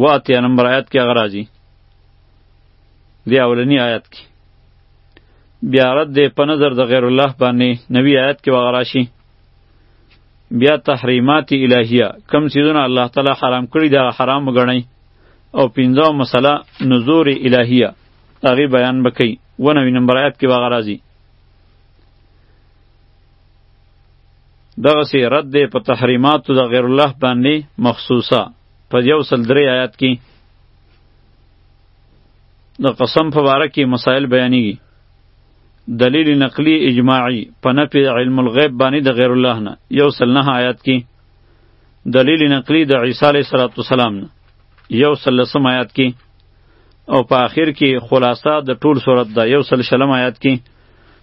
و اتیا نمبر آیات کې هغه راځي دی اولنی آیات کې بیا رد دی په نظر د غیر الله باندې نوی آیات کې هغه راشي بیا تحریمات الهیه کم چیزونه الله تعالی حرام کړی دا حرام وګڼئ او پنځه مسله نذور الهیه هغه بیان بکې و نوی نمبر آیات کې هغه راځي دغه سی رد دی په تحریمات د غیر الله باندې مخصوصه په یو سل درې آیات کې د قسم په باره کې مسائل بیانېږي دلیل نقلی اجماعی په نفی علم الغیب باندې د غیر الله نه یو سل نه آیات کې دلیل نقلی د عیسی علیه السلام نه یو سل لسم آیات کې او په آخر کې خلاصه د ټول صورت ده یو سل شلم آیات کې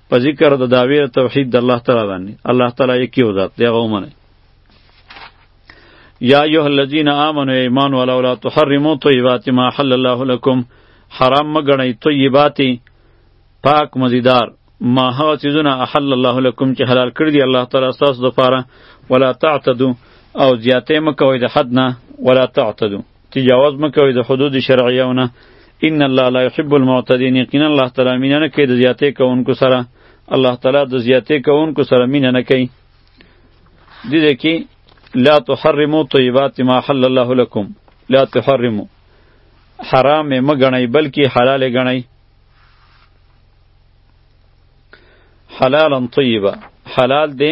په ذکر د دعوی توحید د الله تعالی باندې الله تعالی یکی او ذات دی غومنه یا ایه الذین آمنوا ایمان ولا ولا تحرموا طیبات ما حل الله لكم حرام مګنی طیبات پاک مزیدار ما هغه چیزونه احل الله لكم چې حلال کړی دی الله تعالی تاسو لپاره ولا تعتدوا او زیاتې مکوئ د حد نه ولا تعتدوا تجاوز مکوئ د حدود شرعیو نه ان الله لا يحب المعتدين یقینا الله تعالی مینه نه کوي د زیاتې کوونکو سره الله تعالی د زیاتې کوونکو سره مینه نه کوي دې دې کې لا تحرموا طیبات ما حل الله لكم لا تحرموا حرام مه ګڼئ بلکې حلال ګڼئ حلالا طیبا حلال دی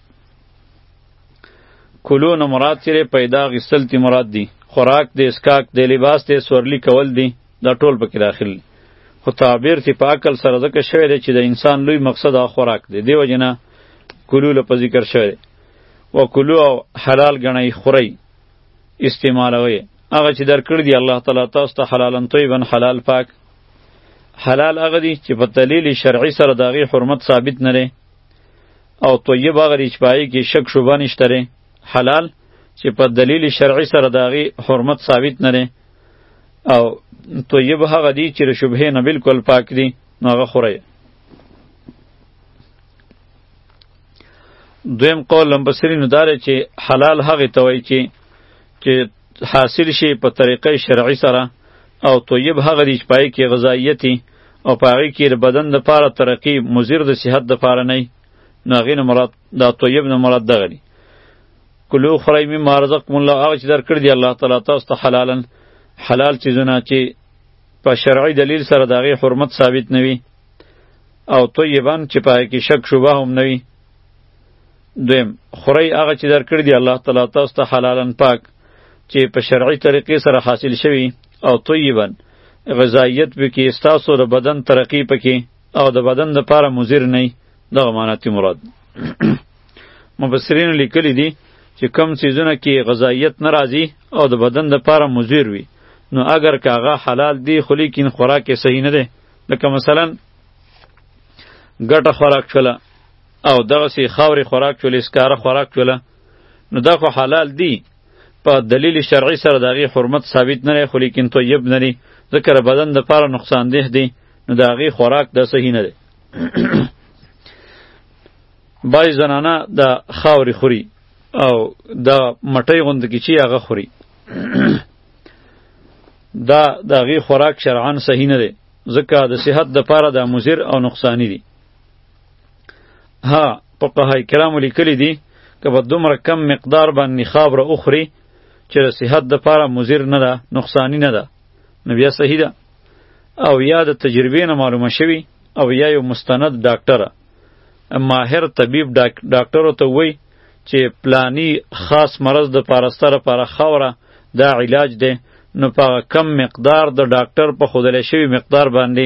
کلو نه مراد چیرې پیدا غسل تی مراد دی خوراک دی اسکاک دی لباس دی سورلی کول دی دا ټول پکې داخل دی خو تعبیر تی په عقل سره ځکه شوی دی چې د انسان لوی مقصد هغه خوراک دی دیو جنا کلو له په ذکر شوی دی و کلو او حلال ګڼئ خورئ استعمالوئ هغه چې درکړي دی الله تعالی تاسو ته حلالا طیبا حلال پاک حلال هغه دی چې په دلیل شرعي سره داغي حرمت ثابت نه لري او طیب هغه دی چې پای کې شک شوبه نشته لري حلال چې په دلیل شرعي سره داغي حرمت ثابت نه لري او طیب هغه دی چې شبهه نه بالکل پاک دی نو هغه خوره دویم قول لمبسری نو داره چې حلال هغه توي چې چې حاصل شي په طریقه شرعي سره او طیب هغه دی چې پای کې غذاییتي او په هغې کې د بدن دپاره ترقي مضر د صحت دپاره نه وي نو هغې نه مراد دا طیب نه مراد دغه دي کلو خورئ مما رزقکم الله هغه چې درکړي دي الله تعالی تاسو ته حلالا حلال څیزونه چې په شرعي دلیل سره د هغې حرمت ثابت نه وي او طیبا چې په هغې کې شک شبه هم نه وي دویم خورئ هغه چې درکړي دي الله تعالی تاسو ته حلالا پاک چې په شرعي طریقې سره حاصل شوي او طیبا غذایت پکې ستاسو د بدن ترقی پکې او د بدن د پاره مضر نه دغه معنی تی مراد مفسرین لیکلی دي چې کم سیزونه کې غذایت ناراضي او د بدن د پاره مضر وي نو اگر کاغه حلال دی خو لیکن خوراک صحیح نه ده لکه مثلا ګټه خوراک شوله او دغسی خاوری خوراک چولی سکاره خوراک چوله نو دا خو حلال دی په دلیل شرعی سره داغی حرمت ثابت نه خو لیکن طیب نه ذکر بدن د پاره نقصان ده دی نو داغی خوراک د صحیح نه دی بای زنانه د خاوري خوري او د مټۍ غوند کی چی هغه خوري دا د هغې خوراک شرعا صحیح نه دی ځکه د صحت دپاره دا مضر او نقصانی دی ها فقها کرام لیکلی دی که په دومره کم مقدار باندې خواب را اخري چې د صحت د پاره مضر نه ده نقصانی نه ده نو بیا صحیح ده او یا د تجربې نه معلومه شوی او یا یو مستند ډاکټره ماهر طبیب ډاکټر ته وای چې پلانی خاص مرض د پارستره پر خوره دا علاج ده نو په کم مقدار د ډاکټر په خودلې شوی مقدار باندې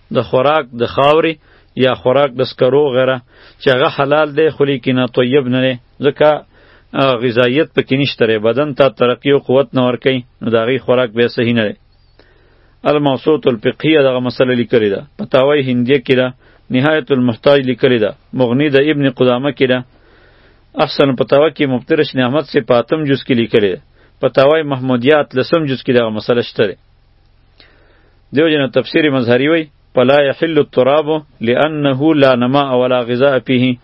د خوراک د خاورې یا خوراک د سکرو غیره چې هغه حلال دی خو لیکنه طیب نه دی ځکه غذایت پکې نشته دی بدن ته ترقی او قوت نه ورکوي نو د هغې خوراک بیا صحیح نه دی الموسوط الفقهیه دغه مسله لیکلې ده په تاوی هندیه کې ده نهایت المحتاج لیکلې ده مغنی د ابن قدامه کې ده احسن پتاوه کې مبترش نعمت سے پاتم جز کې لیکلې ده پتاوی محمودیات لسم جز کې دغه مسله شته دیو جن تفسیر مظهری وی فلا يحل التراب لانه لا نماء ولا غذاء فيه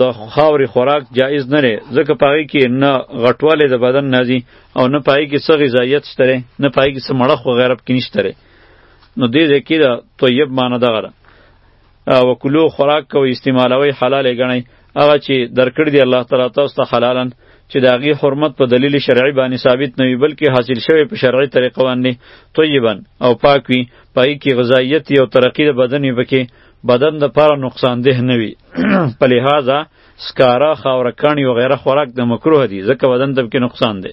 د خاورې خوراک جایز نه لري ځکه پای کې نه غټواله د بدن نازي او نه پای کې څه غذایت شته نه پای کې څه مړخ و غیرب کې نشته نو دې ځکه دا طیب معنی دغه وکلو خوراک کوي استعمالوي حلال غني هغه چې درکړ دی الله تعالی تاسو ته حلالن چې د هغې حرمت په دلیل شرعي باندې ثابت نه وي بلکې حاصل شوی په شرعي طریقه باندې طیبا او پاک وي په هغې کې غذایت یو ترقي د بدن وي پکې بدن د پاره نقصان ده نه وي په لحاظه سکاره خاوره کاڼي وغیره خوراک د مکروه دي ځکه بدن ته پکې نقصان دی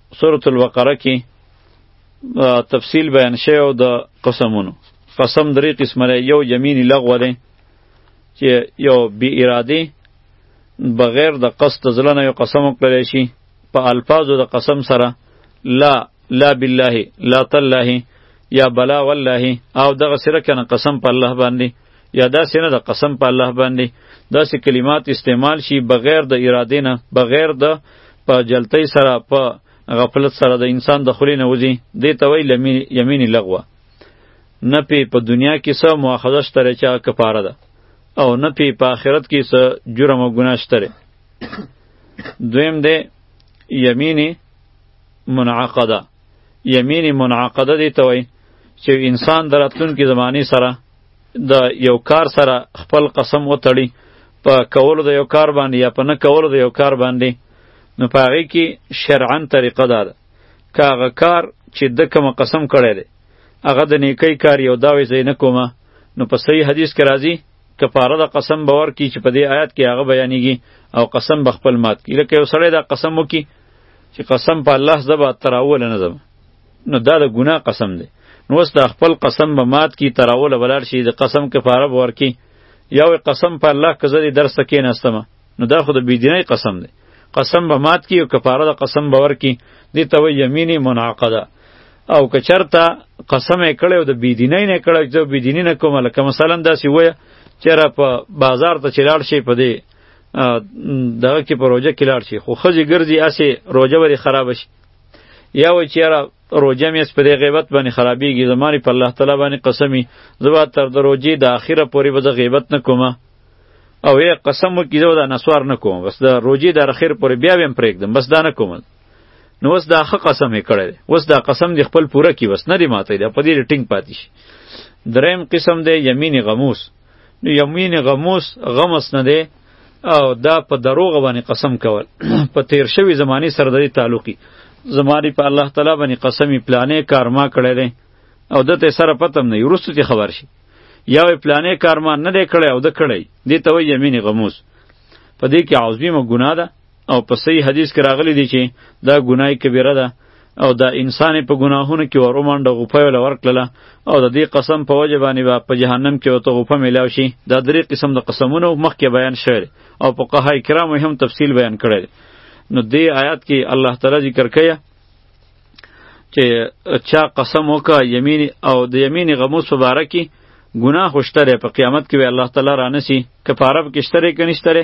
سورة البقره کې تفصیل بیان شوی او د قسمونو قسم درې قسمه دی یو یمین لغوه دی چې یو بی اراده بغیر د قصد زړه نه یو قسم وکړلی شي په الفاظو د قسم سره لا لا بالله لا تالله یا بلا والله او دغه سره کنه قسم په الله باندې یا داسې نه د قسم په الله باندې داسې کلمات استعمال شي بغیر د ارادې نه بغیر د په جلتۍ سره په غفلت سره د انسان د خولې نه وځي دې ته وایي یمین لغوه نه پې په دنیا کې څه مؤاخذه شته دی چې هغه کفاره ده او نه پې په آخرت کې څه جرم او ګناه شته دی دویم دی یمین منعقده یمین منعقده دې ته وایي چې انسان د راتلونکي زمانې سره د یو کار سره خپل قسم وتړي په کولو د یو کار باندې یا په نه کولو د یو کار باندې نو په هغې کې شرعا طریقه دا ده که هغه کار چې د کوم قسم کړی دی هغه د نیکۍ کار یو دا وایي زه یې نه کوم نو په صحیح حدیث کې راځي کفاره د قسم به ورکړي چې په دې آیات کې هغه بیانیږي او قسم به خپل مات کړي لکه یو سړی دا قسم وکړي چې قسم په الله زه به تراوله نه ځم نو دا د ګناه قسم دی نو اوس دا خپل قسم به مات کی تراوله ولاړ شي د قسم کفاره به ورکي یا وی قسم په الله که زه دې درس ته کېناستم نو دا خو د بېدینۍ قسم دی قسم به مات کی او کفاره د قسم به ورکي دې ته وایي یمینې منعقده او که چرته قسم یې کړی او د بېدینۍ نه یې کړی چې بېدیني نه کومه لکه مثلا داسې ووایه چېرې په بازار ته چې لاړ شي په دې دغه کې په روژه کې لاړ شي خو ښځې ګرځي هسې روژه ورې خرابه شي یا و چې یاره روژه مې په دې غیبت باندې خرابېږي زما په الله تعالی باندې قسم وي زه به تر د روژې د اخره پورې به زه غیبت نه کوم او یې قسم وکړي زه به دا نسوار نه کوم بس د روژې د اخر پورې بیا به یې پرېږدم بس دا نه کوم نو اوس دا ښه قسم یې کړی دی اوس دا قسم دې خپل پوره کړي بس نه دې ماتوي دا په دې ټینګ پاتې شي دریم قسم دی یمین غموس نو یمین غموس غمس نه دی او دا په دروغ باندې قسم کول په تیر شوی زمانی سره د تعلقي زماری په الله تعالی باندې قسمی پلانې کار ما کړی دی او دته سره پتم نه ورستو تی خبر شي یا پلانې کار ما نه دی کړی او د کړی دی ته یمین غموس په دې کې عظیمه ګناه ده او په صحیح حدیث کې راغلی دی چې دا ګناه کبیره ده او دا انسان په ګناهونو کې ورومانډه غوپه ولا ورکړه او د دې قسم په وجه باندې با په جهنم کې وته غوپه ملاو شي دا درې قسم د قسمونو مخکې بیان شوی او په قهای کرام هم تفصیل بیان کړی نو دې آیات کې الله تعالی ذکر کړي چې چا قسم وکا یمین او د یمین غموس په باره کې ګناه خوشتره په قیامت کې وی الله تعالی رانسی کفاره کې شتره کې نشتره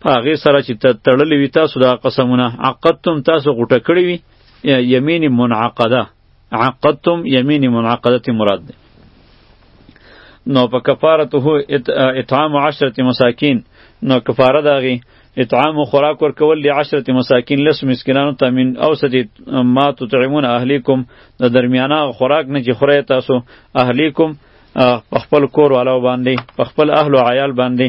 په هغې سره چې ته تړلې وي تاسو دا قسمونه عقدتم تاسو غوټه کړې وي یمین منعقده عقدتم یمین منعقده مراد ده نو په کفارته اطعام عشرة مساکین نو کفاره داغي اطعام و خوراک ورکول لی عشرت مساکین لس مسکینانو ته من اوسط ما تطعمون اهلیکم د درمیانه خوراک نه چې خورای تاسو اهلیکم په خپل کور والاو باندې په خپل اهل او عیال باندې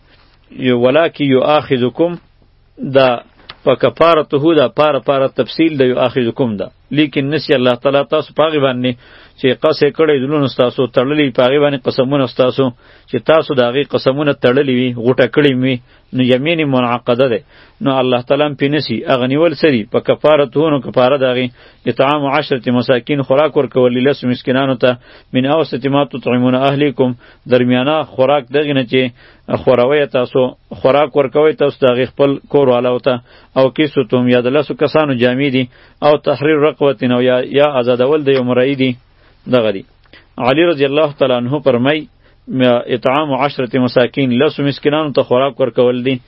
یو ولکه یو اخذکم دا په کفارته دا پار پار تفصیل د یو اخذکم دا لیکن نسی الله تعالی تاسو پاغي باندې چې قصې کړې دلون تاسو تړلې پاغي باندې قسمونه تاسو چې تاسو داغي قسمونه تړلې وي غټه کړې وي نو یمین منعقده ده نو الله تعالی په نسی اغنیول سری په کفارته نو کفاره داغي اطعام 10 مساکین خوراک ورکول لس مسکینانو ته من اوسط ما تطعمون اهلیکم درمیانه خوراک دغه نه چې خوراوی تاسو خوراک ورکوي تاسو دغه خپل کور والاو ته او کیسو تم یا د لاسو کسانو جامې دي او تحریر رقبت نو یا یا آزادول د یو مرئی دي دغه دي علی رضی الله تعالی عنہ فرمای اطعام عشرة مساکین لس مسکینانو ته خوراک ورکول دي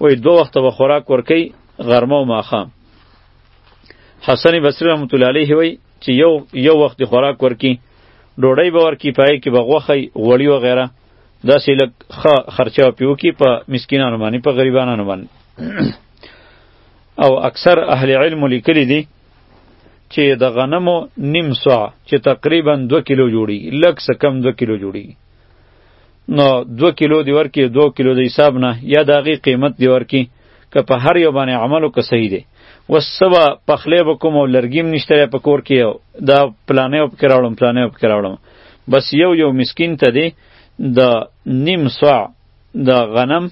وای دو وخت به خوراک ورکي غرمه او ماښام حسن بصری رحمت الله علیه وای چې یو یو وخت خوراک ورکي ډوډۍ به ورکي پای کې به غوخی غوړی و غیره دا سې لک خ خرچه پیو کې په مسکینانو باندې په غریبانو باندې او اکثر اهل علم لیکلي دي چې د غنمو نیم سوع چې تقریبا 2 کیلو جوړي لک سکم 2 کیلو جوړي نو دو کیلو دی ورکی دو کیلو دی حساب نه یا د هغې قیمت دی ورکی که په هر یو باندې عمل وکړه صحیح دی اوس څه به پخلی به کوم او لرګي هم نشته په کور کې او دا پلانی به پکې راوړم پلانی به پکې راوړم بس یو یو مسکین ته دی د نیم ساع د غنم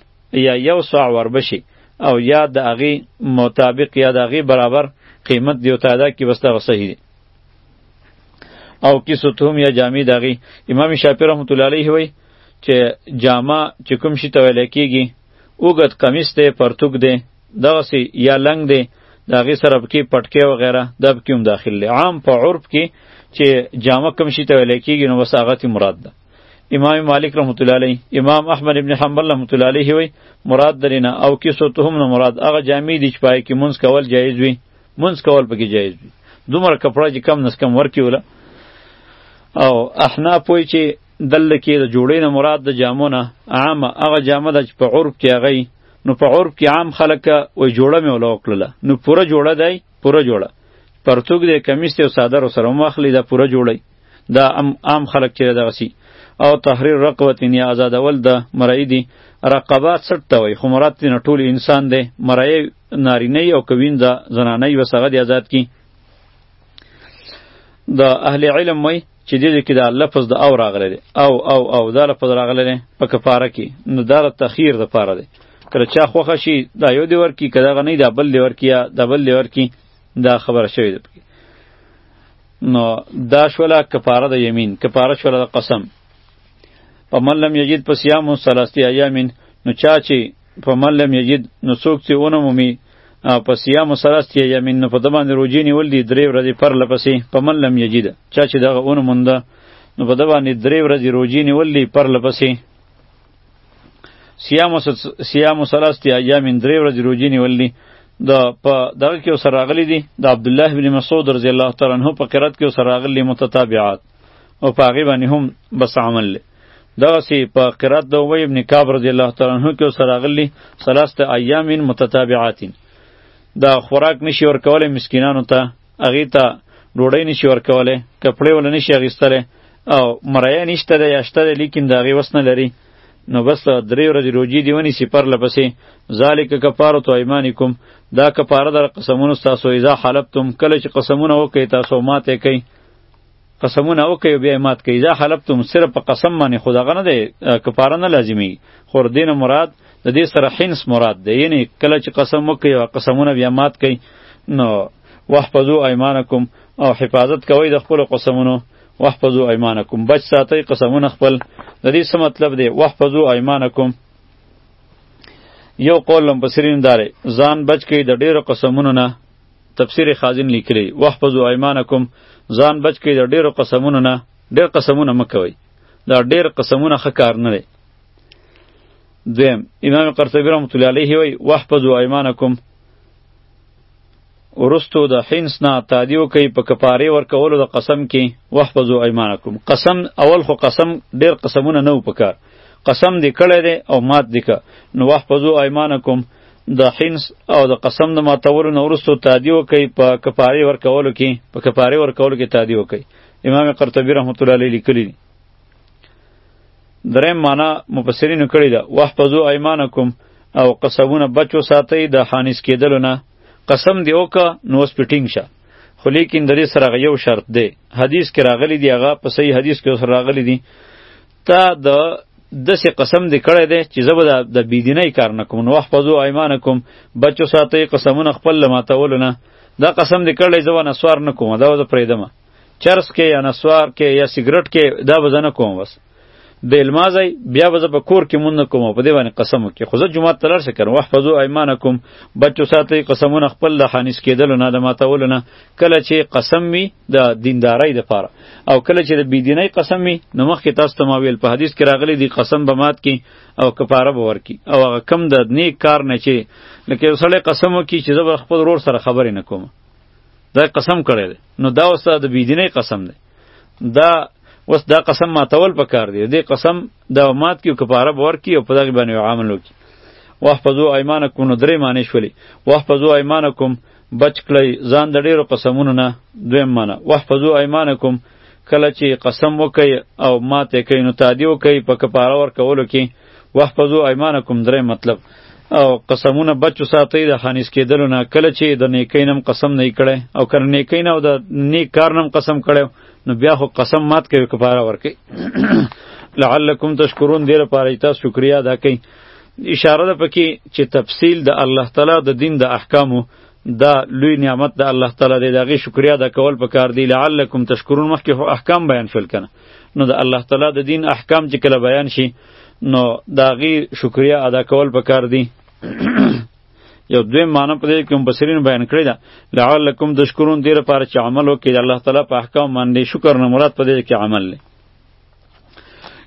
یا یو ساع وربشي او یا د هغې مطابق یا د هغې برابر قیمت دی او تعدا کې بس دغه صحیح دی او کیسو ته هم یا جامې داغي امام شافعي رحمت الله علیه وی چې جامه چې کوم شي ته ویل کیږي اوګد قمیص دی پرتوک دی دغه سی یا لنګ دی د هغې سره پکې پټکی وغیره دا پکې هم داخل دی عام په عرف کې چې جامه کوم شي ته ویلی کېږي نو بس هغه مراد ده امام مالک رحمت الله علیه امام احمد ابن حنبل رحمت الله علیه وی مراد درینه او کیسو تهم نه مراد هغه جامې دي چې پای کې منځ کول جایز وي منځ کول پکې جایز وي دومره کپړه چې کم نس کم ورکی ولا او احنا پوی چې دل کې د جوړې نه مراد د جامو نه عامه هغه جامه د په عرب کې هغه نو په عرب کې عام خلک و جوړه مې ولا وکړله نو پوره جوړه دی پوره جوړه پرتوګ دې کمیس ته صادر سره مخلي دا پوره جوړی دا ام عام خلک چې دغه سی او تحریر رقبه تنیا آزادول د مرئی دی رقبات سټ ته وای خو مراد تنه ټول انسان دی مرئی نارینه او که وینځه زنانه یو سغه دی آزاد کی د اهل علم وای چې دې کې دا لفظ د او راغلی دی او او او دا لفظ راغلی دی په کفاره کې نو دا د تخیر د پاره دی کله چا خوښه شي دا یو دی ورکی کدا غنی دا بل دی ورکی یا دا بل دی ورکی دا خبره شوې ده نو دا شوله کفاره د یمین کفاره شوله د قسم په من لم یجد پس یامو ثلاثه ایامین نو چا چې فمن لم یجد نو څوک چې ونه مومي په صیام سلاست یمین نو په د باندې روژې نیول دي درې ورځې پرله پسې فمن لم یجد چا چې دغه ونه مونده نو په د باندې درې ورځې روژې نیول دي پرله پسې صیام سلاست یمین درې ورځې روژې نیول دي د په دغه کې سره راغلي دي د عبد الله بن مسعود رضی الله تعالی عنہ په قرات کې سره راغلي متتابعات او په هغې باندې هم بس عمل دی دغسې په قرات د ابی ابن کعب رضی الله تعالی عنه کې اوس راغلي ثلاثه ایام متتابعات دا خوراک نشي ورکولی مسکینانو ته هغې ته ډوډۍ نشي ورکولی کپړې وله نشي اخیستلی او مرایه نشته دی یا شته دی لیکن د هغې وس نه لري نو بس درې ورځې روجي دی ونیسي پرله پسې ذالک کفارة ایمانکم دا کفاره در قسمونو ستاسو اذا حلفتم کله چې قسمونه وکړئ تاسو ماته کوئ قسمونه وکي او بیا مات کوي اذا حلفتم صرف په قسم باندې خو دغه نه دی کفاره نه لازمي خو دین مراد د دې سره حنس مراد دی یعنی کله چې قسم وکي او قسمونه بیا مات کوي نو واحفظوا ايمانکم او حفاظت کوي د خپل قسمونو واحفظوا ايمانکم بچ ساتي قسمونه خپل د دې څه مطلب دی واحفظوا ايمانکم یو قول لم بصرین داره ځان بچ کی د ډیرو قسمونو نه تفسیر خازن لیکلی واحفظوا ایمانکم ځان بچ کړئ د ډیرو قسمونو نه ډیر قسمونه مکوئ دا ډیر قسمونه ښه کار نه دی دویم امام قرطبی رحمت الله علیه وی واحفظوا ایمانکم ورستو د حینس نه تعدی وکي په کفاره ورکولو د قسم کې واحفظوا ایمانکم قسم اول خو قسم ډیر قسمونه نه وپکار قسم دې کړی دی او مات دې که نو واحفظوا ایمانکم د حنس او د قسم د ماتولو نه وروسته تادی وکړي په کفاره ورکولو کې په کفاره ورکولو کې تادی وکړي امام قرطبي رحمت الله علیه لیکلی دی دریم معنا مفسرینو کړی ده واحفظوا ایمانکم او قسمونه بچو ساتي د حانس کېدلو نه قسم دی وکړه نو اوس پټینګ شه خو لیکن د دې سره یو شرط دی حدیث کې راغلی دی هغه په صحیح حدیث کې راغلی دی تا د دسې قسم دې کړی دی چې زه به د بېدینۍ کار نه کوم نو واحفظو ایمانکم بچو ساتئ قسمونه خپل له ماتولو نه دا قسم دې کړی زه به نسوار نه کوم دا به زه پرېږدم چرس کې یا نسوار کې یا سیګرټ کې دا به زه نه کوم بس د المازی بیا به زه په کور کې مونږ کوم په دې باندې قسم وکړي خو زه جمعه ته لاړ شم واحفظو ایمانکم بچو ساتي قسمونه خپل د حانیس کېدلو نه د ماتولو نه کله چې قسم وي د دیندارۍ د پاره او کله چې د بيدینۍ قسم وي نو مخکې تاسو ته ما ویل په حدیث کې راغلی دی قسم به مات کی او کفاره به ورکی او هغه کم د نیک کار نه چې لکه وسړی قسم وکي چې زه به خپل ورور سره خبرې نه کوم دا قسم کړی دی نو دا اوس د بيدینۍ قسم دی دا اوس دا قسم ماتول پکار دی دې قسم دا مات کی او کفاره به ورکی او په دغه باندې عمل وکي واحفظوا ايمانکم نو درې معنی شولې واحفظوا ايمانکم بچ کړئ ځان د ډېرو قسمونو نه دویم معنی واحفظو ایمانکم کله چې قسم وکئ او ماته کوي نو تادی وکئ په کفاره ورکولو کې واحفظو ایمانکم درې مطلب او قسمونه بچ ساتئ د خانیس کېدلو نه کله چې د نیکۍ نم قسم نه کړي او کله نیکۍ نه او د نیک کار نم قسم کړي نو بیا خو قسم مات کوي کفاره ورکي لعلکم تشکرون دیر پاره تاسو شکریا ادا کړئ اشاره ده پکې چې تفصیل د الله تعالی د دین د احکامو دا لوی نعمت د الله تعالی دی دغه شکریا د کول په کار دی لعلکم تشکرون مخکې خو احکام بیان شول کنه نو د الله تعالی د دین احکام چې کله بیان شي نو داغي شکریا ادا کول په کار دی یو دوی معنی په دې کې مبصرین بیان کړی دا لعلکم تشکرون دې لپاره چې عمل وکړي د الله تعالی په احکام باندې شکر نه مراد په دې کې عمل دی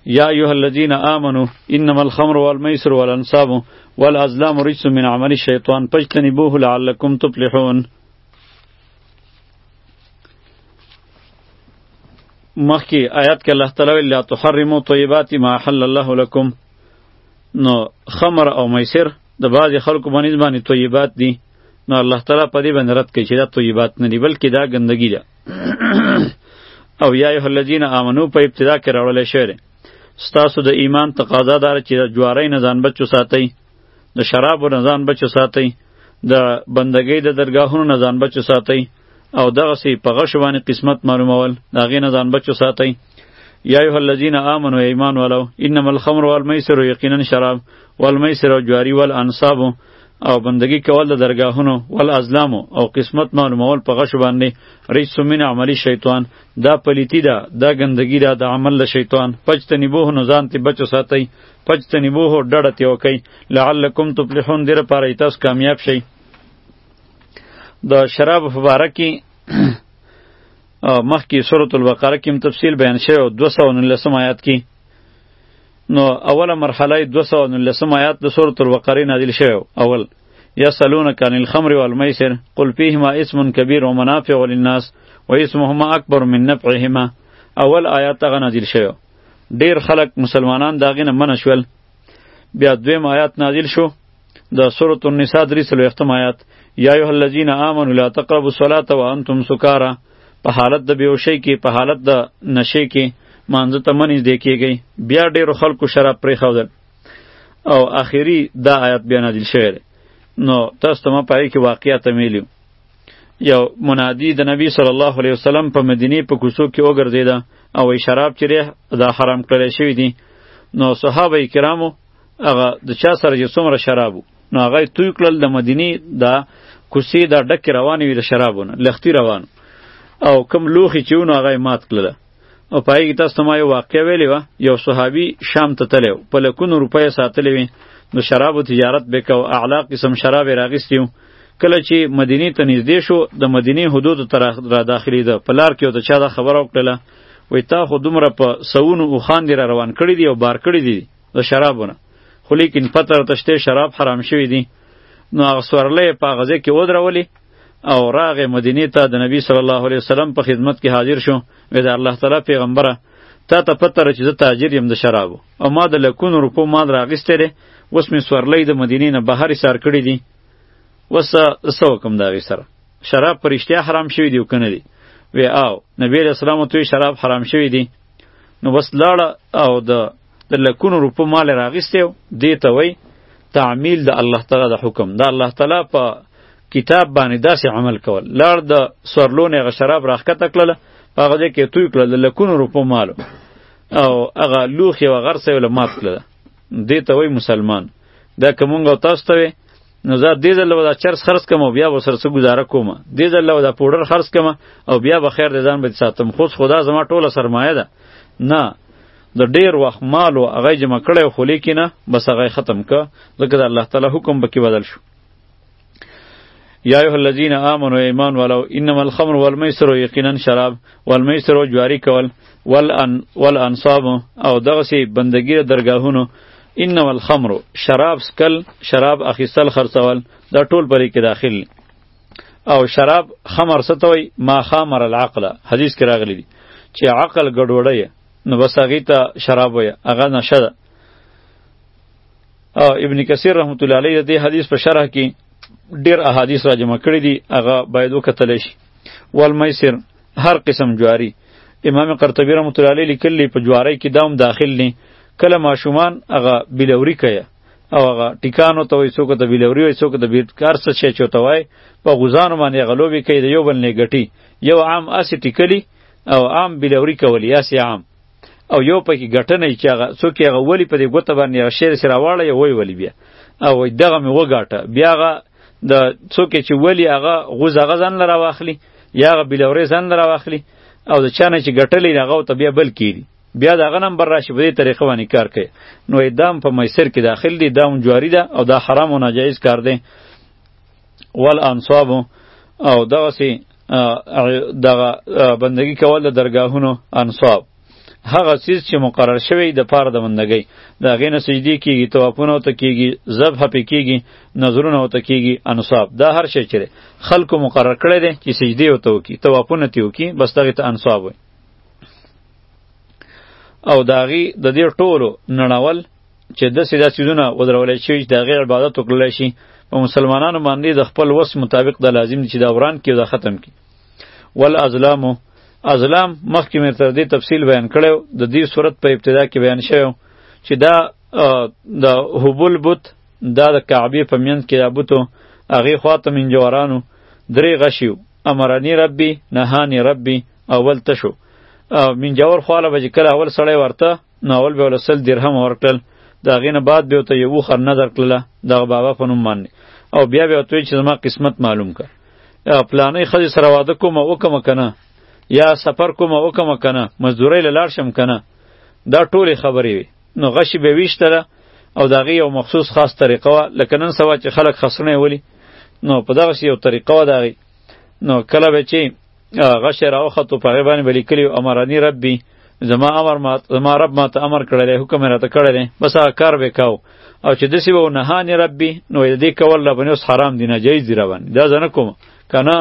یا ایها الذین آمنو انما الخمر والمیسر والانصاب والازلام رجس من عمل الشیطان فاجتنبوه لعلکم تفلحون مخکې آیات کې الله تعالی لا تحرموا طیبات ما حل الله لكم نو خمر او میسر د بعض خلکو باندې باندې طیبات دي نو الله تعالی په دې باندې رد کوي چې دا طیبات نه دي بلکې دا ګندګي ده او یا ایه الذین آمنو په ابتدا کې راوړل شوی ستاسو د ایمان تقاضا دار چې د جوارۍ نه ځان بچو ساتئ د شرابو نه ځان بچو ساتئ د بندګۍ د درګاهونو نه ځان بچو ساتئ او دغسې په غشو باندې قسمت معلومول د هغې نه ځان بچو ساتئ یا ایها الذین آمنوا ایمان ولو انما الخمر والمیسر یقینا شراب والمیسر او جواری والانصاب او بندگی کول د درگاهونو ول ازلام او قسمت معلومول په غش باندې ریس من عملی شیطان دا پلیتی دا دا گندگی دا د عمل له شیطان پجتنبوه نو ځان تی بچو ساتي پجتنبوه ډډه تی وکي لعلکم تفلحون دیر پاره تاسو کامیاب شئ د شراب مبارکی مخکې سورۃ البقره کې تفصیل بیان شوی او 219 آیات کې نو اوله مرحله 219 آیات د سورۃ البقره نازل شوی اول یسالونک عن الخمر والمیسر قل فیهما اسم کبیر و منافع للناس و اسمهما اکبر من نفعهما اول آیات هغه نازل شوی ډیر خلک مسلمانان داغه نه منشول بیا دویم آیات نازل شو د سورۃ النساء 340 آیات یا ایه الذین آمنوا لا تقربوا الصلاة وانتم سکارا په حالت د بیوشی کې په حالت د نشه کې مانځه ته منځ دی کېږي بیا ډېرو خلکو شراب پرې خودل او آخری دا آیات بیا نازل شوی دی نو تاسو ته ما پای کې واقعیت میلیو یو منادی د نبی صلی الله علیه وسلم په مدینه په کوڅو کې وګرځیدا او شراب چیرې دا حرام کړی شوی دی نو صحابه کرامو هغه د چا سره چې څومره شراب وو نو هغه یې توی کړل د مدینې دا کوڅې دا ډکې روانې وې د شرابو نه لښتي روان او کوم لوښي چې وو نو هغه یې مات کړله او په هغې کې تاسو ته ما یو واقعه ویلې وه یو صحابي شام ته تللی په لکونو روپۍ یې ساتلې وې نو شرابو تجارت به کو اعلا قسم شراب یې راغیستي وو کله چې مدینې ته نږدې شو د مدینې حدودو ته را داخلېده په لار کې ورته چا دا خبره وکړله وایي تا خو دومره په سوونو اوښان دې را روان کړي دي او بار کړي دي د شرابو نه خو لیکن پته راته شته شراب حرام شوي دي نو هغه سورلی په هغه ځای کې ودرولې او راغې مدینې ته د نبی صلی الله علیه وسلم په خدمت کې حاضر شو وې د الله تعالی پیغمبره تا ته پته را چې زه تاجر یم د شرابو او ما د لکونو روپو مال راغیستی دی اوس مې سورلی د مدینې نه بهر ایسار کړي دي اوس څه وکړم د هغې سره شراب په رښتیا حرام شوي دي او که نه دي وی او نبی علیه السلام ته شراب حرام شوي دي نو بس لاړه او د د لکونو روپو مال راغیسته دی ته وای تعمیل د الله تعالی د حکم د الله تعالی په کتاب باندې داسې عمل کول لړ د سورلونه غ شراب راخکته کړل هغه دې کې توی کړل د لکونو روپو مال او هغه لوخي و غرسه ول مات کړل دی ته وای مسلمان دا کومګه تاسو ته نو زه دې ځل ودا چرس خرڅ کوم او بیا وسره څه گزاره کوم دې ځل ودا پودر خرڅ کوم او بیا به خیر دې ځان به ساتم خو خدا زما ټوله سرمایه ده نه د ډیر وخت مال او هغه جمع کړي خو لیکنه بس هغه ختم ک ځکه د الله تعالی حکم به کې بدل شو یا ایه الذین آمنوا ایمان ولو انما الخمر والمیسر یقینا شراب والمیسر جواری کول والان والانصاب او دغه سی بندگی درگاهونو انه الخمر شراب سکل شراب اخیستل خرڅول دا ټول پرې کې داخل او شراب خمر ستوي ما خمر العقل حدیث کې راغلی دی چې عقل ګډوډي نو بس هغه ته شراب وي هغه نشه ده او ابن کثیر رحمت الله علیه دې حدیث په شرح کې ډیر احادیث را جمع کړی دي هغه باید وکتل شي والمیسر هر قسم جواری امام قرطبی رحمت الله علیه لیکلی په جواری کې دام داخل نه کله ماشومان هغه بلوري کوي او هغه ټیکانو ته وای څوک ته بلوري وای څوک ته بیت کار څه شي چوته وای په غزان باندې غلوبي کوي د یو بل نه غټي یو عام اسی ټیکلی او عام بلوري کولی اسی عام او یو پکې ګټنه چې هغه څوک هغه ولی په دې ګوته باندې هغه شعر سره واړی وای ولی بیا او دغه مې وګاټه بیا هغه د څوک چې ولی هغه غوز هغه ځان لره واخلي یا هغه بلورې ځان لره واخلي او د چانه چې ګټلې هغه ته بیا بل کیږي بیا دا غنم بر راشي په دې طریقه باندې کار کوي نو اعدام په میسر کې داخل دي دا جواری ده او دا حرام او ناجایز کار دی ول انصاب او دغه سي دغه بندگی کول د درگاهونو انصاب هغه چیز چې مقرر شوی د پاره د بندګۍ د هغې نه سجدې کیږي توافونه ورته کیږي ذبح پې کیږي نظرونه ورته کیږي انصاب دا هر شی چې خلکو مقرر کړی دی چې سجدې ورته وکړي توافونه ترې وکړي بس دغې ته انصاب وایي او د هغې د دې ټولو نړول چې داسې دا څیزونه ودرولی شي چې د هغې عبادت وکړلی شي په مسلمانانو باندې د خپل وس مطابق دا لازم دي چې دا وران کړي او دا ختم کړي والازلامو ازلام مخکې مې تر دې تفصیل بیان کړی د دې صورت په ابتدا کې بیان شوی چې دا د هبل بت دا د کعبې په منځ کې دا بتو هغې خوا ته منجورانو درې غشي امرني ربي نهاني ربي اول تشو منجور خواله به چې کله اول سړی ورته نو اول به ول سل درهم ورکړل دا غینه بعد به ته یو خر نظر کړله دا بابا په نوم باندې او بیا به ته چې زما قسمت معلوم کړ پلانې خځه سره واده کوم او کوم کنه یا سفر کوم او کوم کنه مزدوري لاړ شم کنه دا ټوله خبرې وي نو غشي به ویشتله او داغه یو مخصوص خاص طریقه وا لکه نن سوا چې خلک خسرونه ولي نو په دغه یو طریقه وا داغي نو کله به چې غش راوخت په هغه باندې بلی کلی امرانی ربي زما امر ما زما رب ما ته امر کړی حکم را ته کړی بس هغه کار وکاو او چې دسی وو نهانی ربي نو دې کول لا بنوس حرام دی نه جایز دی روان دا زنه کوم کنه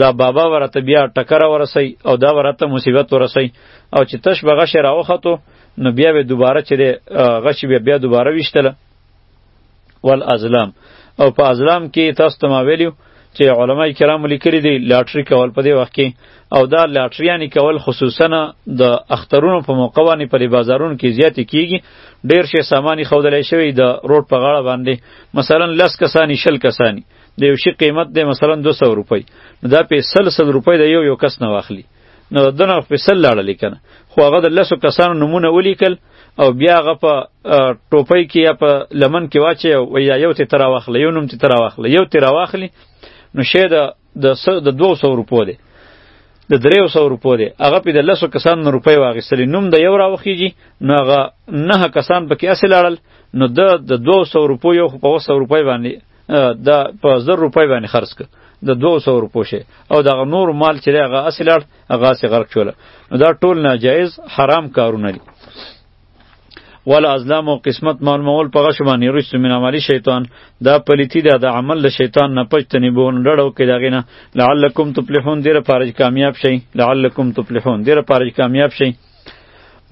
دا بابا ورته بیا ټکر ورسی او دا ورته مصیبت ورسی او چې تش بغش راوخته نو بیا به دوباره چې غش بیا بیا دوباره وشتله والازلام او په ازلام کې تاسو ته ما ویلو چې علما کرام لیکلي دي لاټري کول په دې وخت کې او دا لاټریانی کول خصوصا د اخترونو په موقع باندې په بازارونو کې زیاتې کیږي ډیر شی سامانی خودلې شوی د روډ په غاړه باندې مثلا لس کسانی شل کسانی د یو شی قیمت دی مثلا 200 روپۍ دا په سل سل روپۍ د یو یو کس نه واخلي نو د دنه په سل لاړه لیکنه خو هغه د لسو کسانو نمونه ولیکل او بیا هغه په ټوپۍ کې یا په لمن کې واچي او یا یو ته ترا واخلې یو نوم ته ترا واخلې یو ترا واخلې نو شه د د 200 روپو دی د 300 روپو دی هغه په د لسو کسانو روپۍ واغستلې نوم د یو راوخیږي نو هغه نه کسان پکې اصل اړل نو د 200 روپو یو په 100 روپۍ باندې د په زر روپۍ باندې خرڅ ک د 200 روپو شي او د نور مال چې هغه اصل اړ هغه سي غرق شول نو دا ټول ناجایز حرام کارونه دي ولا ازلام او قسمت معلومول په غش باندې رسو من عملی شیطان دا پلیتی دا د عمل له شیطان نه پښتنی بون ډړو کې داغې نه لعلکم تفلحون دیر پارج کامیاب شي لعلکم تفلحون دیر پارج کامیاب شي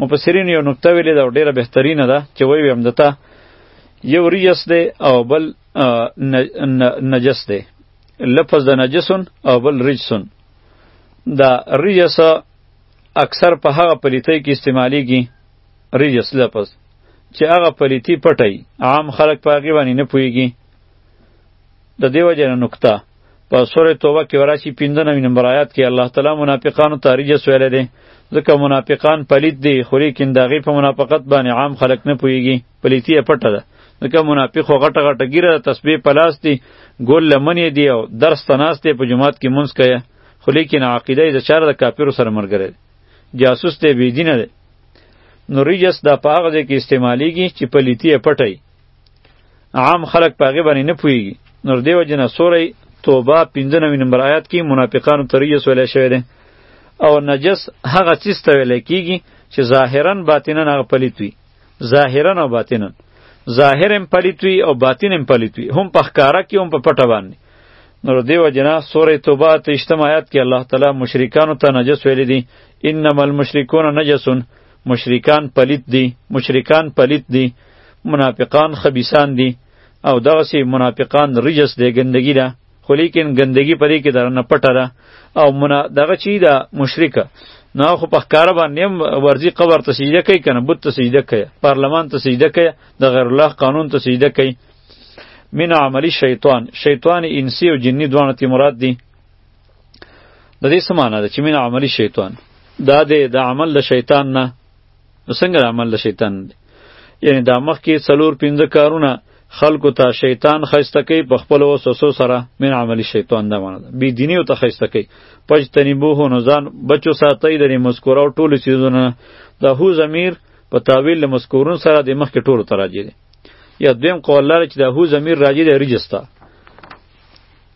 مفسرین یو نکته ویلې ده او ډیره بهترینه ده چې وی ویم دته یو ریس دی او بل نجس دی لفظ د نجسون او بل رجسون دا ریس اکثر په هغه پلیتۍ کې استعمالیږي ریس لفظ چې هغه پلیتی پټي عام خلک په هغې باندې نه پوهیږي د دیو جن نکته په سوره توبه کې وراشي 95 نمبر آیات کې الله تعالی منافقانو ته رجس ویل دي ځکه منافقان پلیت دي خو لیکن د هغې په منافقت باندې عام خلک نه پوهېږي پلیتي یې پټه ده ځکه منافق خو غټه غټه ګیره ده تسبیح په لاس دي ګول لمن یې دي او درس ته ناست دی په جومات کې مونځ کوي خو لیکن عقیده یې د چاره د کافرو سره ملګری دی جاسوس دی بېدینه دی نو رجس دا په هغه ځای کې استعمالیږي چې پلیتي یې پټه عام خلک په هغې باندې نه پوهېږي نور دې وجې نه سوری توبه پنځه نوي نمبر آیات کې منافقانو ته ریس ویلی شوی دی او نجس هغه څیز ته ویلی کېږي چې ظاهرا باطنا هغه پلیت وي ظاهرا او باطنا ظاهر هم پلیت وي او باطن هم پلیت وي هم په ښکاره کې هم په پټه باندې نو دی وجنا سورې توبه ته اجتماعات کې الله تعالی مشرکانو ته نجس ویلي دي انما المشرکون نجسون مشرکان پلیت دي مشرکان پلیت دي منافقان خبیسان دي او دغسې منافقان رجس دی ګندګي ده خو لیکن ګندګي په دې کې درنه پټه ده او منا دغه چی ده مشرکه نو خو په ښکاره باندې هم ورځي قبر ته سجده کوي که نه بت ته سجده کوي پارلمان ته سجده کوي د غیر الله قانون ته سجده کوي من عملی شیطان شیطان انسی او جنی دواړه تی مراد دي د دې څه معنی ده چې مینه عملی شیطان دا دی د عمل د شیطان نه نو څنګه د عمل د شیطان دی یعنی دا مخکې څلور پنځه کارونه خلکو ته شیطان خسته کوي په خپل وسوسو سره من عملی شیطان دا معنی ده بی دینی او ته خسته کوي پج تنبوه نو ځان بچو ساتي د مسکورو ټولو چیزونه د هو ضمیر په تعویل مسکورون سره د مخکې ټولو ته راځي یا دویم قول لري چې د هو ضمیر راځي د رجستا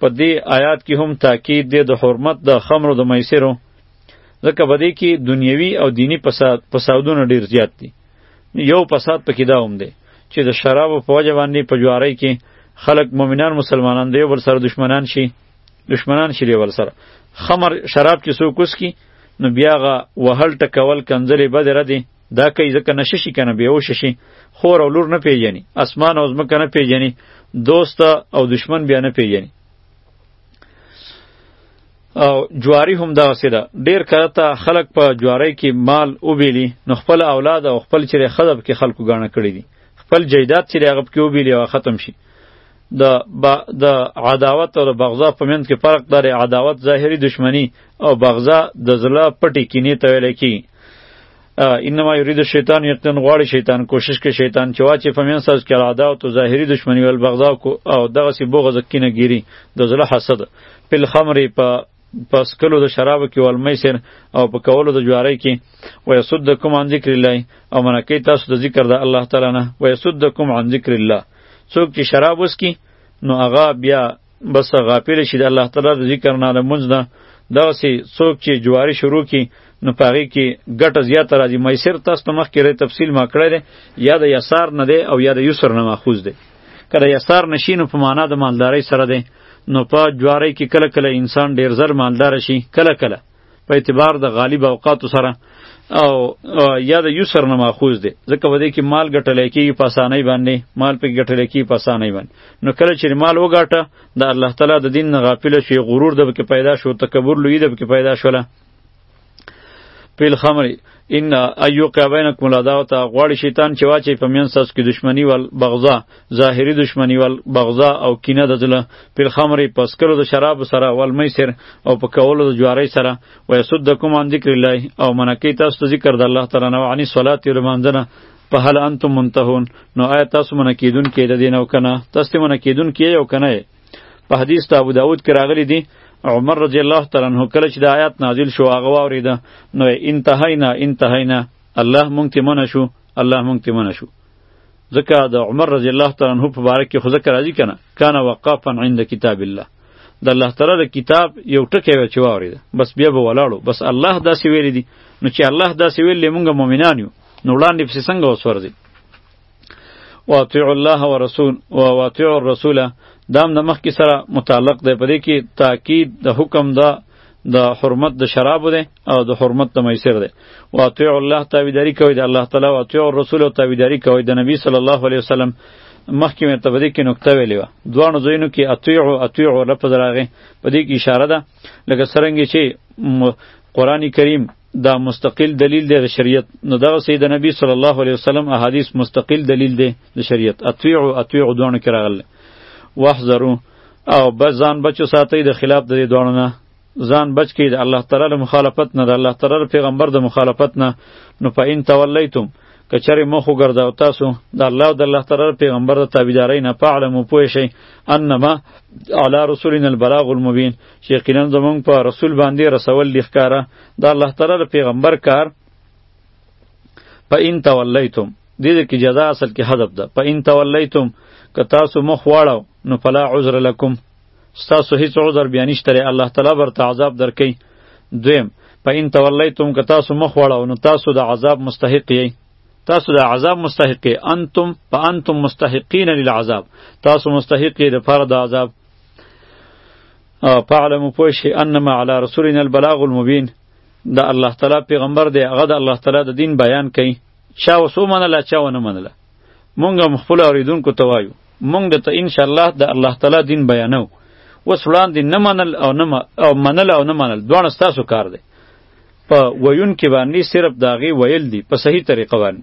په دې آیات کې هم تاکید دی د حرمت د خمر او د میسرو ځکه په دې کې دنیوي او دینی فساد فسادونه ډیر زیات دي یو فساد پکې دا هم دی چې د شرابو په وجه باندې په جوارۍ کې خلک مؤمنان مسلمانان دی بل سره دشمنان شي دشمنان شي دی بل سره خمر شراب چې سو کوس کی نو بیاغه وهل ټکول کنځلې بد ردی دا کوي ځکه نشه شي کنه بیهوش شي خور او لور نه پیژني اسمان او ځمکه نه پیژني دوست او دشمن بیا نه پیژني او جواری هم دا سره ډیر کړه خلک په جواری کې مال او بیلی نو خپل اولاد او خپل چیرې خدب کې خلکو غاڼه کړی دي خپل جیدات چیرې هغه کې او بیلی او ختم شي د با د عداوت او بغضا په منځ کې فرق داره عداوت ظاهری دشمنی او بغضا د زړه پټی کینې ته ویل کی انما یرید شیطان یقین غواړي شیطان کوشش کې شیطان چې واچې فمن ساز کې اراده او تو ظاهری دشمنی او البغضا او دغه سی بغض کینه ګیری د زړه حسد په خمر په پس کلو د شراب کې ول میسر او په کولو د جواری کې و یصدکم عن ذکر الله او منکی تاسو د ذکر د الله تعالی نه و یصدکم عن ذکر الله څوک چې شراب وسکی نو هغه بیا بس غافل شي د الله تعالی د ذکر نه د منځ نه دغسې څوک چې جواری شروع کی نو په هغې کې ګټه زیاته راځي میسر تاسو ته مخکې ری تفصیل ما کړی دی یا د یسار نه دی او یا د یسر نه ماخوذ دی که د یسار نشي نو په معنا د مالدارۍ سره دی نو په جواری کې کله کله انسان ډیر زر مالدار شي کله کله په اعتبار د غالب اوقاتو سره او یا د یسر نه ماخوذ دی ځکه وده کې مال ګټل کېږي په اسانۍ باندې مال په ګټل کېږي په اسانۍ باندې نو کله چې مال وګاټه د الله تعالی د دین نه غافل شي غرور د بکې پیدا شو تکبر لوی د بکې پیدا شوله پیل خمرې ان ایوقع بینکم العداوت غواړي شیطان چې واچي په مینځ تاسو کې دښمني ول بغضا ظاهري دښمني ول بغضا او کینه د زړه په خمرې پسکلو د شراب سره ول میسر او په کولو د جواری سره و یسدکم عن ذکر الله او منکی تاسو ته ذکر د الله تعالی نو عنی صلات او منځنه په هل انتم منتهون نو آیا تاسو منکیدون کې د دین او کنه تاسو منکیدون کې او کنه په حدیث ته ابو داود کې راغلی دی عمر رضی الله تعالی عنہ کله چې د آیات نازل شو هغه واوریده نو انتهینا انتهینا الله مونږ ته منه شو الله مونږ ته منه شو ځکه د عمر رضی الله تعالی عنہ په باره کې خو ذکر راځي کنه کان وقافا عند کتاب الله د الله تعالی د کتاب یو ټکی و چې واورید بس بیا به ولاړو بس الله داسې ویل دي نو چې الله داسې ویل مونږ مؤمنان یو نو وړاندې پسې څنګه وسورځي واطیع الله ورسول و واطیع الرسول دام د مخ کی سره متعلق دی پدې کې تاکید د حکم دا د حرمت د شراب دی او د حرمت د میسر دی واطیع الله تابعداری کوي د الله تعالی او اطیع الرسول او تابعداری کوي د نبی صلی الله علیه وسلم مخکې مې ته بده کې نقطه ویلې و دوه ځایونو کې اطیع او اطیع لفظ راغی په دې کې اشاره ده لکه سرنګ چې قرآن کریم دا مستقل دلیل دی د شریعت نو دغه سید نبی صلی الله علیه وسلم احادیث مستقل دلیل دی د شریعت اطیعو اطیعو دوانو کې راغله واحذرو او بس ځان بچو ساتي د خلاف د دې دوانو نه ځان بچ کړئ د الله تعالی له مخالفت نه د الله تعالی پیغمبر د مخالفت نه نو په ان تولیتم که چرې مخ وګرځاو تاسو د الله او د الله تعالی پیغمبر د تابعدارۍ نه فعلمو پوه شئ انما علی رسولنا البلاغ المبین چې یقینا زمونږ په رسول باندې رسول دي ښکاره د الله تعالی د پیغمبر کار په ان تولیتم دې دې کې جزا اصل کې حذف ده په ان تولیتم که تاسو مخ واړو نو فلا عذر لکم ستاسو هیڅ عذر بیا نشته الله تعالی ورته عذاب درکې دویم په ان تولیتم که تاسو مخ واړو نو تاسو د عذاب مستحق یئ تاسو د عذاب مستحق انتم په انتم مستحقین للعذاب تاسو مستحق د فرد عذاب فعلم پوشی انما علی رسولنا البلاغ المبین دا الله تعالی پیغمبر دی هغه د الله تعالی د دین بیان کوي چا وسو منله چا ونه منله مونږ هم خپل اوریدونکو ته وایو مونږ ته ان شاء الله د الله تعالی دین بیانو وس وړاندې نه منل او نه او منل او نه منل دوه ستاسو کار دی په ویون کې باندې صرف داغي ویل دی په صحیح طریقه باندې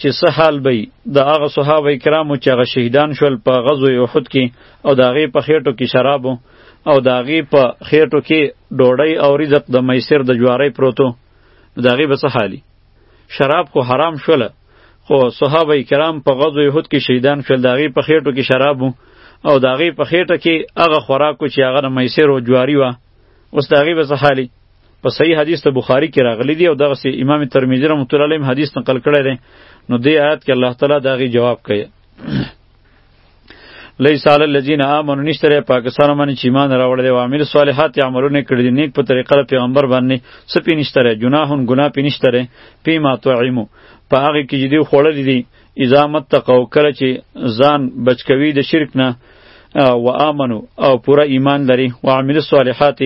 چې څه حال به وي د هغه صحابه کرامو چې هغه شهیدان شول په غزوه احد کې او د هغې په خېټو کې شراب و او د هغې په خېټو کې ډوډۍ او رزق د میسر د جوارۍ پروت و نو د هغې به څه حال شراب خو حرام شوله خو صحابه کرام په غزوه احد کې شهیدان شول د هغې په خېټو کې شراب و او د هغې په خېټه کې هغه خوراک و چې هغه د میسر و جواري وه اوس د هغې به څه حال په صحیح حدیث ته بخاری کې راغلی دی او دغه سي امام ترمذی رحمۃ اللہ علیه حدیث نقل کړی دی نو دی آیات کې الله تعالی داغي جواب کوي لیس علی الذین آمنوا نشتره پاکستان باندې چې ایمان راوړل دي او عامل صالحات عملونه کړی دي نیک په طریقه پیغمبر باندې سپی نشتره جناحون ګناه پی نشتره پی ما تعیمو په هغه کې جدي خوړل دي اذا متقوا کله چې ځان بچکوي د شرک نه و آمنو او پورا ایمان لري و عامل صالحات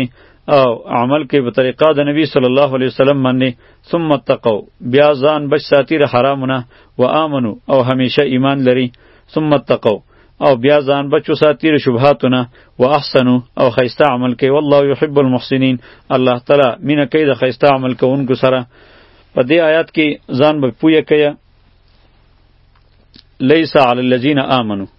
او عمل کوي په طریقه د نبی صلی الله علیه وسلم باندې ثم اتقوا بیا ځان بچ ساتي د حرامونه و امنو او همیشه ایمان لري ثم اتقوا او بیا ځان بچ ساتي د شبهاتونه و احسنو او خیسته عمل کوي والله یحب المحسنین الله تعالی مینه کوي د خیسته عمل کوونکو سره په دې آیات کې ځان به پوهه کوي لیس علی الذین آمنو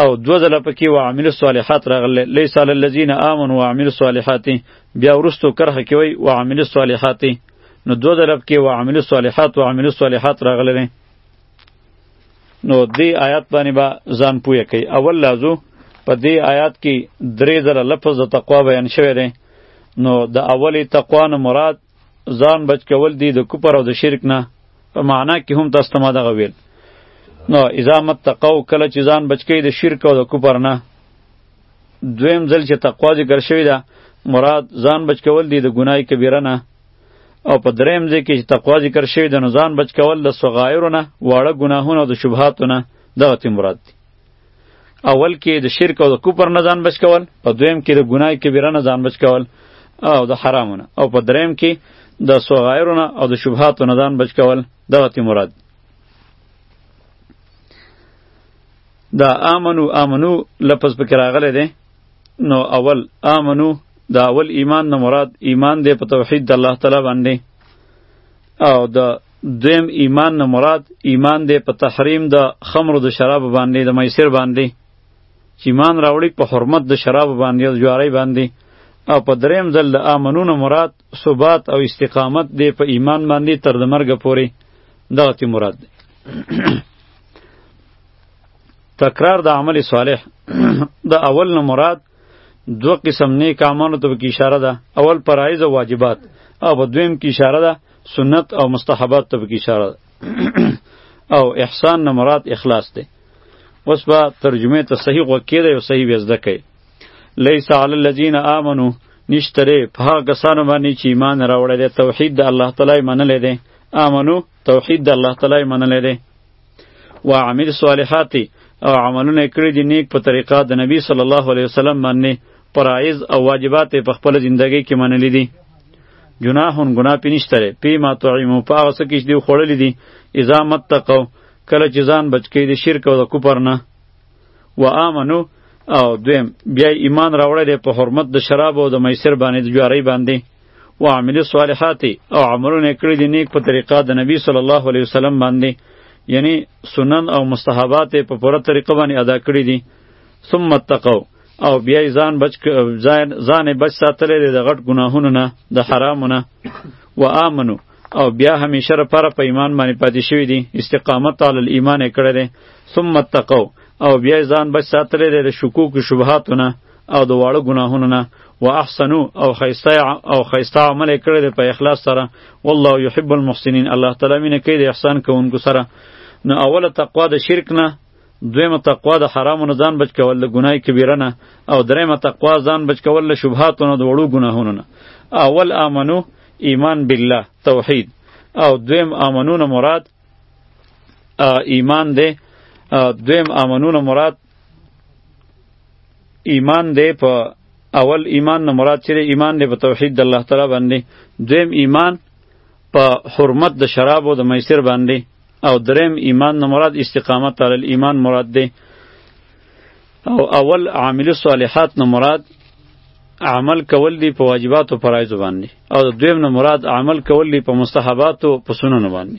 او دو ځله پکې وعمل الصالحات راغله ليس على الذين آمنوا وعمل الصالحات بیا ورستو کرخه کې وای وعمل الصالحات نو دو ځله پکې وعمل الصالحات وعمل الصالحات راغله نو دې آیات باندې با ځان پوهه کوي اول لازو په دې آیات کې درې ځله لفظ د تقوا بیان شوی دی نو د اولی تقوا نه مراد ځان بچ کول دی د کفر او د شرک نه په معنا کې هم تاسو ته ما دغه ویل نو اذا متقوا کله چې ځان بچ کړي د شرک او د کفر نه دویم ځل چې تقوا ذکر شوی ده مراد ځان بچ کول دی د ګناي کبیره نه او په دریم ځای کې چې تقوا ذکر شوی ده نو ځان بچ کول د صغایرو نه واړه ګناهونه او د شبهاتو نه دغه مراد دی اول کې د شرک او د کفر نه ځان بچ کول په دویم کې د ګناه کبیره نه ځان بچ کول او د حرامونه او په دریم کې د صغایرونه او د شبهاتو نه ځان بچ کول دغه تی مراد دا آمنو آمنو لفظ پکې راغلی دی نو اول آمنو دا اول ایمان نه مراد ایمان دی په توحید د الله تعالی باندې او د دویم ایمان نه مراد ایمان دی په تحریم د خمر د شراب باندې د میسر باندې چې ایمان راوړي په حرمت د شراب باندې او جواری باندې او په دریم ځل د امنون مراد ثبات او استقامت دی په ایمان باندې تر د مرګ پورې دغه تی مراد دی تکرار د عمل صالح د اول نه مراد دو قسم نیک اعمالو ته کې اشاره ده اول فرایض او واجبات او په دویم کې اشاره ده سنت او مستحبات ته کې اشاره ده او احسان نه مراد اخلاص ده اوس به ترجمه ته صحیح وکیده او صحیح وزده کوي لیس علی الذین آمنو نشتره په هغه کسانو باندې چې ایمان راوړی دی توحید د الله تعالی منلی دی آمنو توحید د الله تعالی منلی دی و عامل صالحات او عملونه کړی دي نیک په طریقه د نبی صلی الله علیه وسلم باندې فرایض او واجبات په خپل ژوندۍ کې منلې دي جناحون گناه پی نشته ری پی ما طعیمو په هغه څه کې چې دوی خوړلي دي اذا متقو کله چې ځان بچ کړي د شرک او د کفر نه و آمنو او دویم بیا ایمان راوړی دی په حرمت د شراب او د میسر باندې د جوارۍ باندې و عمل الصالحات او عملونه کړی دی نیک په طریقه د نبی صلی الله علیه وسلم باندې یعنی سنن او مستحبات په پوره طریقه باندې ادا کړی دي ثم اتقوا او بیا ځان بچ ځان بچ ساتلې د غټ ګناهونو نه د حرامو نه و امنو او بیا همیشه لپاره په ایمان باندې پاتې شوی دي استقامت علی الايمان کړی دی ثم اتقوا او بیا ځان بچ ساتلې د شکوک شبهاتونه او د واړه ګناهونو نه واحسنو او خیسته او خیسته عمل کړی دی په اخلاص سره والله یحب المحسنین الله تعالی مینه کوي د احسان کوونکو سره نو اوله تقوا د شرک نه دویمه تقوا د حرامو نه ځان بچ کول د ګناه کبیره نه او دریمه تقوا ځان بچ کول له شبهاتو نه د وړو ګناهونو نه اول امنو ایمان بالله توحید او دویم امنون مراد ایمان دی دویم امنون مراد ایمان دی په اول ایمان نه مراد چې ایمان دی په توحید د الله تعالی باندې دویم ایمان په حرمت د شراب او د میسر باندې او دریم ایمان نه مراد استقامت علی ایمان مراد دی او اول عامل صالحات نه مراد عمل کول دی په واجباتو فرایض باندې او دویم نه مراد عمل کول دی په مستحباتو په سنن باندې